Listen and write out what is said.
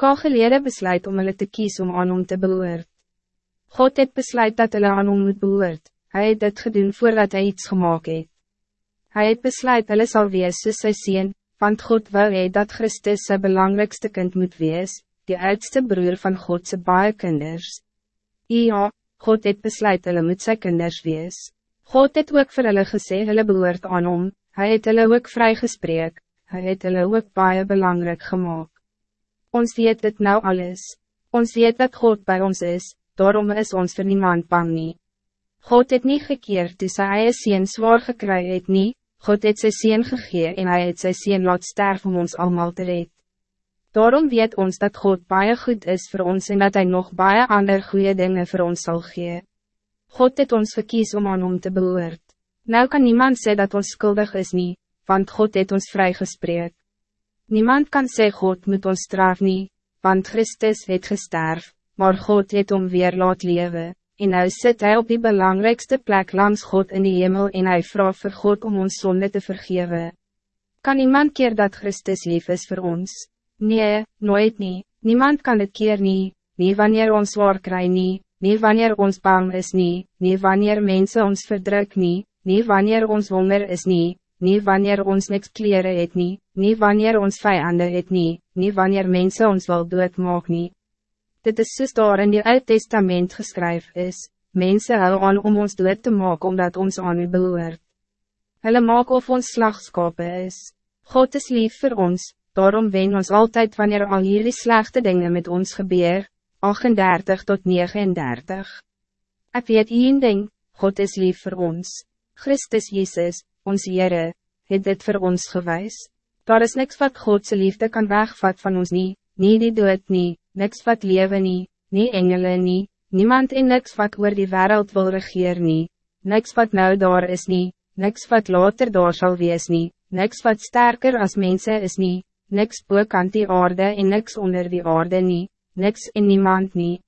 Kageleerde besluit om hulle te kies om aan hom te behoort. God het besluit dat hulle aan hom moet behoort, hy het dit gedoen voordat hij iets gemaakt het. Hij het besluit hulle sal wees soos sy sien, want God wil hee dat Christus zijn belangrijkste kind moet wees, die oudste broer van Godse baie kinders. Ja, God het besluit hulle moet sy kinders wees. God het ook vir hulle gesê hulle behoort aan hom, hy het hulle ook vrygespreek, hy het hulle ook baie belangrijk gemaakt. Ons weet dit nou alles. Ons weet dat God bij ons is, daarom is ons voor niemand bang nie. God het niet gekeerd toe sy eie sien zwaar gekry het nie, God het sy sien gegee en hij het sy sien laat sterf om ons allemaal te red. Daarom weet ons dat God baie goed is voor ons en dat hij nog baie ander goede dingen voor ons zal gee. God het ons gekies om aan hom te behoort. Nou kan niemand zeggen dat ons schuldig is niet, want God het ons vrygespreek. Niemand kan zeggen God moet ons straf niet, want Christus het gesterf, maar God het om weer laat leven, en nou zit hij op die belangrijkste plek langs God in die hemel en hij vraagt voor God om ons zonde te vergeven. Kan iemand keer dat Christus lief is voor ons? Nee, nooit niet. Niemand kan het keer niet, niet wanneer ons waar kry nie, niet wanneer ons bang is niet, niet wanneer mensen ons verdruk niet, niet wanneer ons honger is niet, niet wanneer ons niks kleren het niet, niet wanneer ons vijanden het niet, niet wanneer mensen ons wel doodmaak niet. Dit is soos daar in die Oud Testament geskryf is, mensen hou aan om ons dood te maken omdat ons aan u behoort. Hulle maak of ons slagskape is. God is lief voor ons, daarom wen ons altijd wanneer al hierdie slechte dingen met ons gebeur, 38 tot 39. Ik weet één ding, God is lief voor ons. Christus Jezus, ons Heere, het dit voor ons gewijs. Daar is niks wat Godse liefde kan wegvat van ons nie, nie die dood nie, niks wat leven nie, nie engele nie, niemand en niks wat oor die wereld wil regeer nie, niks wat nou daar is nie, niks wat later daar zal wees nie, niks wat sterker als mensen is nie, niks boek aan die aarde en niks onder die aarde nie, niks en niemand nie,